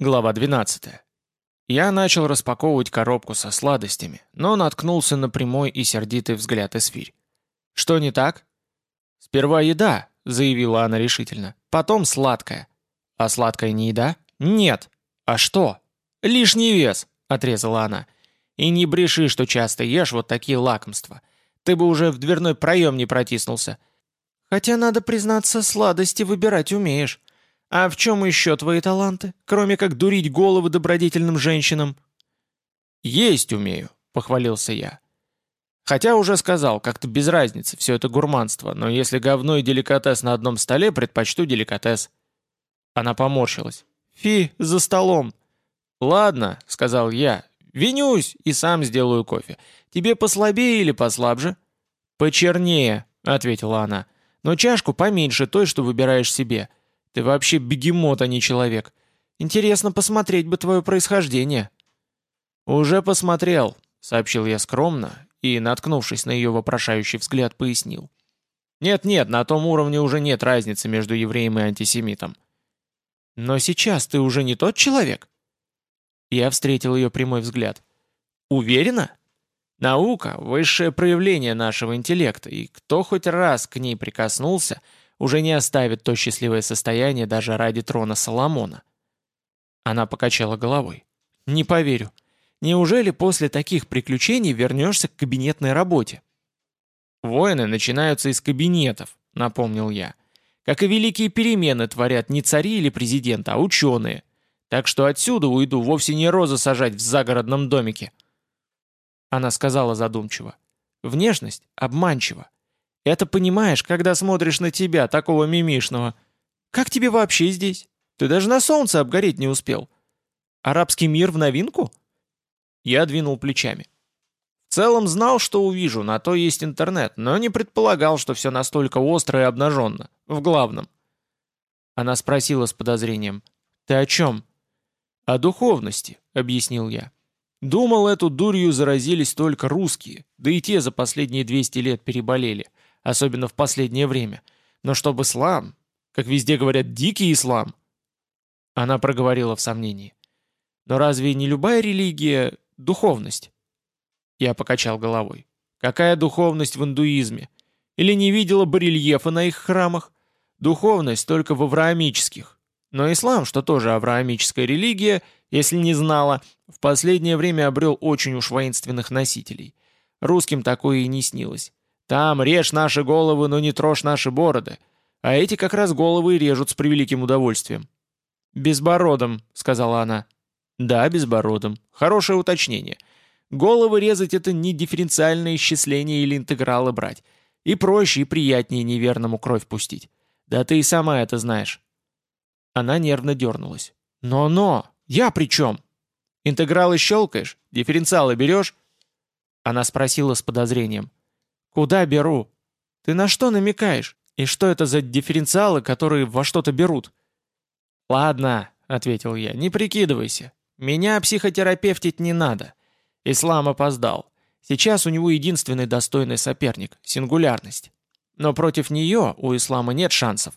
Глава 12. Я начал распаковывать коробку со сладостями, но наткнулся на прямой и сердитый взгляд Эсфирь. «Что не так?» «Сперва еда», — заявила она решительно, — «потом сладкое». «А сладкое не еда?» «Нет». «А что?» «Лишний вес», — отрезала она. «И не бреши, что часто ешь вот такие лакомства. Ты бы уже в дверной проем не протиснулся». «Хотя, надо признаться, сладости выбирать умеешь. А в чем еще твои таланты, кроме как дурить головы добродетельным женщинам?» «Есть умею», — похвалился я. Хотя уже сказал, как-то без разницы, все это гурманство, но если говно и деликатес на одном столе, предпочту деликатес. Она поморщилась. «Фи, за столом!» «Ладно», — сказал я, — «винюсь и сам сделаю кофе. Тебе послабее или послабже?» «Почернее», — ответила она, — «но чашку поменьше той, что выбираешь себе». Ты вообще бегемот, а не человек. Интересно посмотреть бы твое происхождение». «Уже посмотрел», — сообщил я скромно и, наткнувшись на ее вопрошающий взгляд, пояснил. «Нет-нет, на том уровне уже нет разницы между евреем и антисемитом». «Но сейчас ты уже не тот человек?» Я встретил ее прямой взгляд. «Уверена?» «Наука — высшее проявление нашего интеллекта, и кто хоть раз к ней прикоснулся — уже не оставит то счастливое состояние даже ради трона Соломона. Она покачала головой. «Не поверю. Неужели после таких приключений вернешься к кабинетной работе?» «Войны начинаются из кабинетов», — напомнил я. «Как и великие перемены творят не цари или президент, а ученые. Так что отсюда уйду вовсе не розы сажать в загородном домике». Она сказала задумчиво. «Внешность обманчива. Это понимаешь, когда смотришь на тебя, такого мимишного. Как тебе вообще здесь? Ты даже на солнце обгореть не успел. Арабский мир в новинку? Я двинул плечами. В целом знал, что увижу, на то есть интернет, но не предполагал, что все настолько остро и обнаженно. В главном. Она спросила с подозрением. «Ты о чем?» «О духовности», — объяснил я. «Думал, эту дурью заразились только русские, да и те за последние 200 лет переболели особенно в последнее время. Но чтобы ислам, как везде говорят, дикий ислам. Она проговорила в сомнении. Но разве не любая религия — духовность? Я покачал головой. Какая духовность в индуизме? Или не видела барельефа на их храмах? Духовность только в авраамических. Но ислам, что тоже авраамическая религия, если не знала, в последнее время обрел очень уж воинственных носителей. Русским такое и не снилось. Там режь наши головы, но не трожь наши бороды. А эти как раз головы и режут с превеликим удовольствием». «Безбородом», — сказала она. «Да, безбородом. Хорошее уточнение. Головы резать — это не дифференциальное исчисление или интегралы брать. И проще, и приятнее неверному кровь пустить. Да ты и сама это знаешь». Она нервно дернулась. «Но-но! Я при чем? Интегралы щелкаешь? Дифференциалы берешь?» Она спросила с подозрением. «Куда беру? Ты на что намекаешь? И что это за дифференциалы, которые во что-то берут?» «Ладно», — ответил я, — «не прикидывайся. Меня психотерапевтить не надо. Ислам опоздал. Сейчас у него единственный достойный соперник — сингулярность. Но против нее у ислама нет шансов».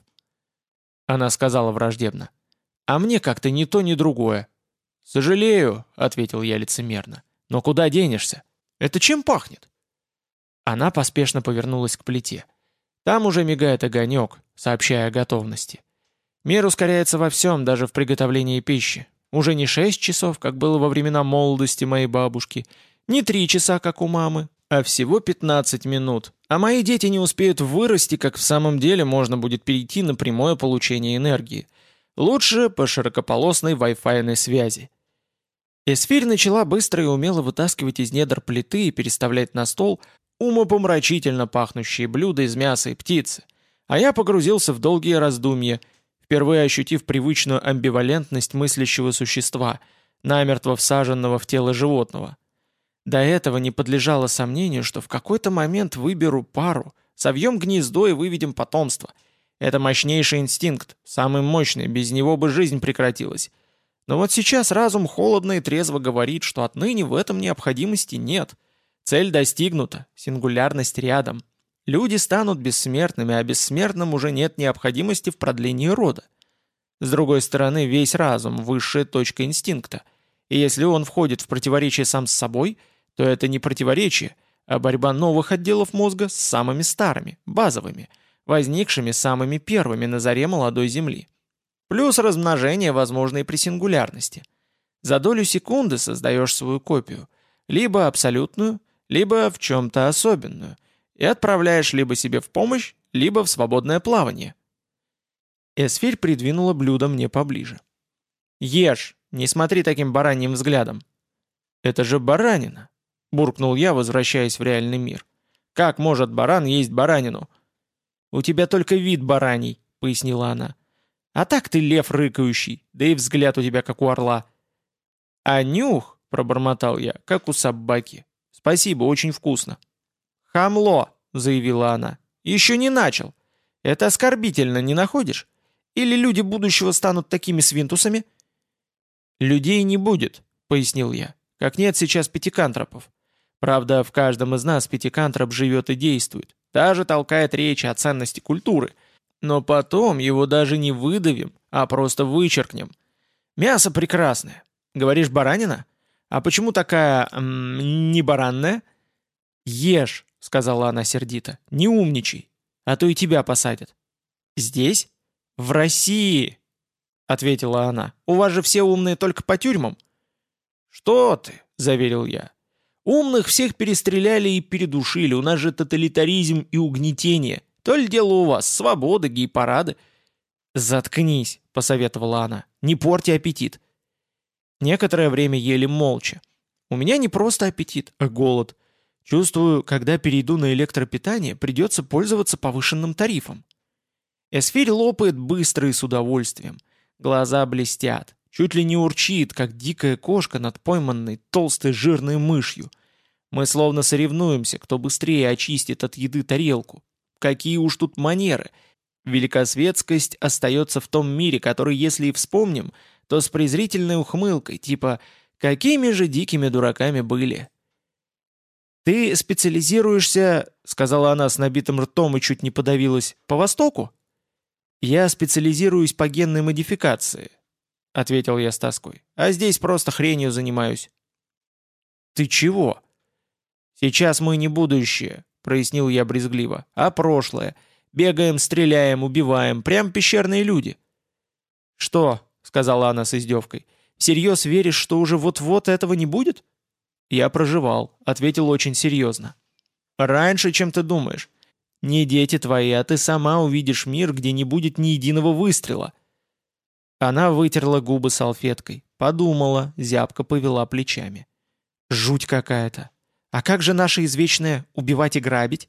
Она сказала враждебно. «А мне как-то ни то, ни другое». «Сожалею», — ответил я лицемерно. «Но куда денешься? Это чем пахнет?» Она поспешно повернулась к плите. Там уже мигает огонек, сообщая о готовности. Мир ускоряется во всем, даже в приготовлении пищи. Уже не шесть часов, как было во времена молодости моей бабушки, не три часа, как у мамы, а всего 15 минут. А мои дети не успеют вырасти, как в самом деле можно будет перейти на прямое получение энергии. Лучше по широкополосной Wi-Fi связи. Эсфирь начала быстро и умело вытаскивать из недр плиты и переставлять на стол умопомрачительно пахнущие блюда из мяса и птицы, а я погрузился в долгие раздумья, впервые ощутив привычную амбивалентность мыслящего существа, намертво всаженного в тело животного. До этого не подлежало сомнению, что в какой-то момент выберу пару, совьем гнездо и выведем потомство. Это мощнейший инстинкт, самый мощный, без него бы жизнь прекратилась. Но вот сейчас разум холодно и трезво говорит, что отныне в этом необходимости нет — Цель достигнута, сингулярность рядом. Люди станут бессмертными, а бессмертным уже нет необходимости в продлении рода. С другой стороны, весь разум – высшая точка инстинкта. И если он входит в противоречие сам с собой, то это не противоречие, а борьба новых отделов мозга с самыми старыми, базовыми, возникшими самыми первыми на заре молодой Земли. Плюс размножение, возможное при сингулярности. За долю секунды создаешь свою копию, либо абсолютную, либо в чем-то особенную, и отправляешь либо себе в помощь, либо в свободное плавание – Эсфирь придвинула блюдо мне поближе. «Ешь, не смотри таким бараньим взглядом». «Это же баранина!» — буркнул я, возвращаясь в реальный мир. «Как может баран есть баранину?» «У тебя только вид бараний», — пояснила она. «А так ты лев рыкающий, да и взгляд у тебя как у орла». «А нюх», — пробормотал я, — «как у собаки. Спасибо, очень вкусно». «Хамло», — заявила она, — «еще не начал. Это оскорбительно, не находишь? Или люди будущего станут такими свинтусами?» «Людей не будет», — пояснил я, — «как нет сейчас пятикантропов. Правда, в каждом из нас пятикантроп живет и действует, даже толкает речь о ценности культуры. Но потом его даже не выдавим, а просто вычеркнем. Мясо прекрасное. Говоришь, баранина? А почему такая... М, не баранная?» «Ешь», — сказала она сердито, — «не умничай, а то и тебя посадят». «Здесь?» «В России!» — ответила она. «У вас же все умные только по тюрьмам». «Что ты?» — заверил я. «Умных всех перестреляли и передушили. У нас же тоталитаризм и угнетение. То ли дело у вас, свобода, гей-парады». «Заткнись», — посоветовала она. «Не порти аппетит». Некоторое время ели молча. У меня не просто аппетит, а голод. Чувствую, когда перейду на электропитание, придется пользоваться повышенным тарифом. Эсфирь лопает быстро и с удовольствием. Глаза блестят. Чуть ли не урчит, как дикая кошка над пойманной толстой жирной мышью. Мы словно соревнуемся, кто быстрее очистит от еды тарелку. Какие уж тут манеры. Великосветскость остается в том мире, который, если и вспомним, то с презрительной ухмылкой, типа «какими же дикими дураками были». «Ты специализируешься, — сказала она с набитым ртом и чуть не подавилась, — по Востоку?» «Я специализируюсь по генной модификации», — ответил я с тоской. «А здесь просто хренью занимаюсь». «Ты чего?» «Сейчас мы не будущее», — прояснил я брезгливо, — «а прошлое. Бегаем, стреляем, убиваем, прям пещерные люди». «Что?» — сказала она с издевкой. «Всерьез веришь, что уже вот-вот этого не будет?» «Я проживал», — ответил очень серьезно. «Раньше, чем ты думаешь. Не дети твои, а ты сама увидишь мир, где не будет ни единого выстрела». Она вытерла губы салфеткой, подумала, зябко повела плечами. «Жуть какая-то. А как же наше извечное «убивать и грабить»?»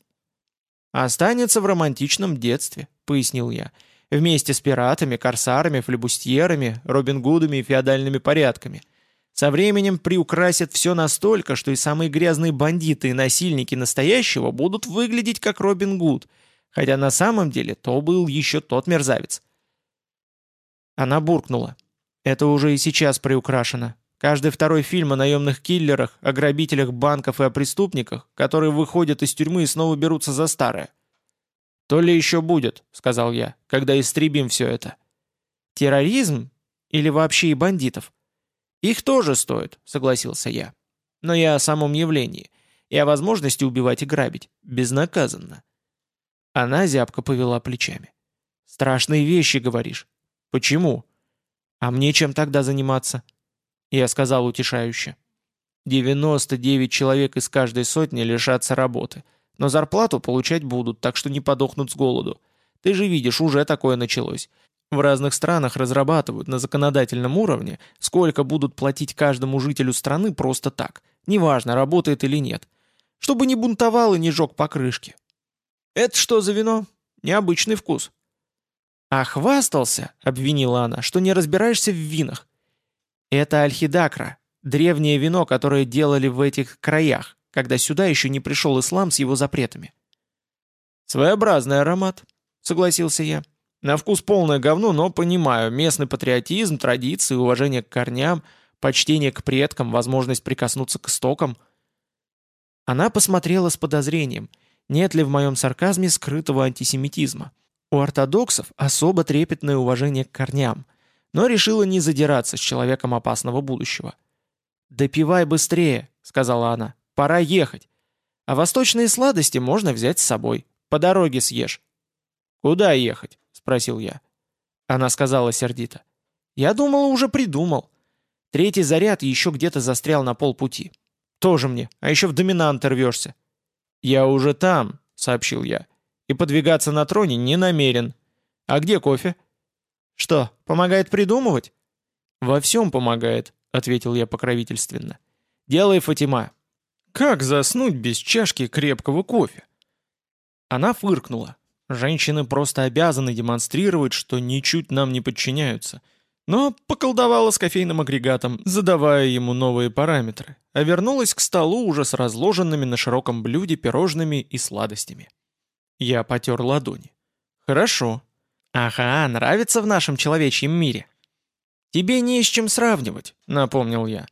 «Останется в романтичном детстве», — пояснил я, «вместе с пиратами, корсарами, флебустьерами, Робин Гудами и феодальными порядками». Со временем приукрасят все настолько, что и самые грязные бандиты и насильники настоящего будут выглядеть как Робин Гуд, хотя на самом деле то был еще тот мерзавец. Она буркнула. Это уже и сейчас приукрашено. Каждый второй фильм о наемных киллерах, о грабителях банков и о преступниках, которые выходят из тюрьмы и снова берутся за старое. «То ли еще будет», — сказал я, — «когда истребим все это». «Терроризм? Или вообще и бандитов?» «Их тоже стоит», — согласился я. «Но я о самом явлении и о возможности убивать и грабить, безнаказанно». Она зябко повела плечами. «Страшные вещи, говоришь. Почему? А мне чем тогда заниматься?» Я сказал утешающе. «99 человек из каждой сотни лишатся работы, но зарплату получать будут, так что не подохнут с голоду. Ты же видишь, уже такое началось. В разных странах разрабатывают на законодательном уровне, сколько будут платить каждому жителю страны просто так, неважно, работает или нет, чтобы не бунтовал и не жег покрышки. «Это что за вино? Необычный вкус». «А хвастался», — обвинила она, — «что не разбираешься в винах». «Это альхидакра, древнее вино, которое делали в этих краях, когда сюда еще не пришел ислам с его запретами». «Своеобразный аромат», — согласился я. На вкус полное говно, но понимаю, местный патриотизм, традиции, уважение к корням, почтение к предкам, возможность прикоснуться к истокам. Она посмотрела с подозрением, нет ли в моем сарказме скрытого антисемитизма. У ортодоксов особо трепетное уважение к корням. но решила не задираться с человеком опасного будущего. «Допивай быстрее», — сказала она, — «пора ехать. А восточные сладости можно взять с собой, по дороге съешь». «Куда ехать?» — спросил я. Она сказала сердито. «Я думала, уже придумал. Третий заряд еще где-то застрял на полпути. Тоже мне, а еще в доминант рвешься». «Я уже там», — сообщил я, — «и подвигаться на троне не намерен. А где кофе?» «Что, помогает придумывать?» «Во всем помогает», — ответил я покровительственно. «Делай, Фатима». «Как заснуть без чашки крепкого кофе?» Она фыркнула. «Женщины просто обязаны демонстрировать, что ничуть нам не подчиняются». Но поколдовала с кофейным агрегатом, задавая ему новые параметры, а вернулась к столу уже с разложенными на широком блюде пирожными и сладостями. Я потер ладони. «Хорошо, «Ага, нравится в нашем человечьем мире». «Тебе не с чем сравнивать», — напомнил я.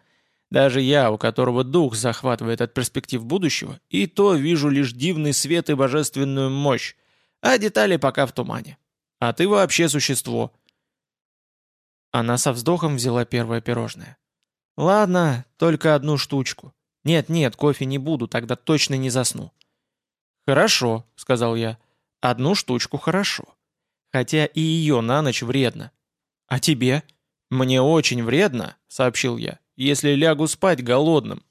«Даже я, у которого дух захватывает от перспектив будущего, и то вижу лишь дивный свет и божественную мощь, а детали пока в тумане. А ты вообще существо». Она со вздохом взяла первое пирожное. «Ладно, только одну штучку. Нет-нет, кофе не буду, тогда точно не засну». «Хорошо», — сказал я. «Одну штучку хорошо». Хотя и ее на ночь вредно. А тебе? Мне очень вредно, сообщил я, если лягу спать голодным.